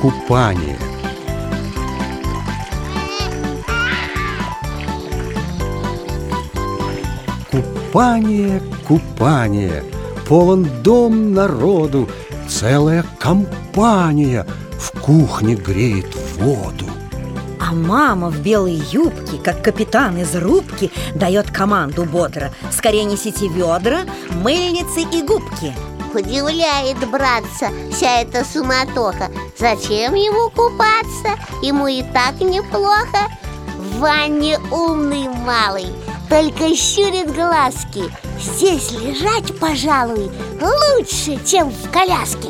купание. Купание, купание. Полон дом народу. Целая компания. В кухне греет воду. А мама в белой юбке, как капитан из рубки Дает команду бодро. Скорее несите ведра, мыльницы и губки Удивляет, братца, вся эта суматоха. Зачем ему купаться? Ему и так неплохо. В ванне умный малый. Только щурит глазки. Здесь лежать, пожалуй, лучше, чем в коляске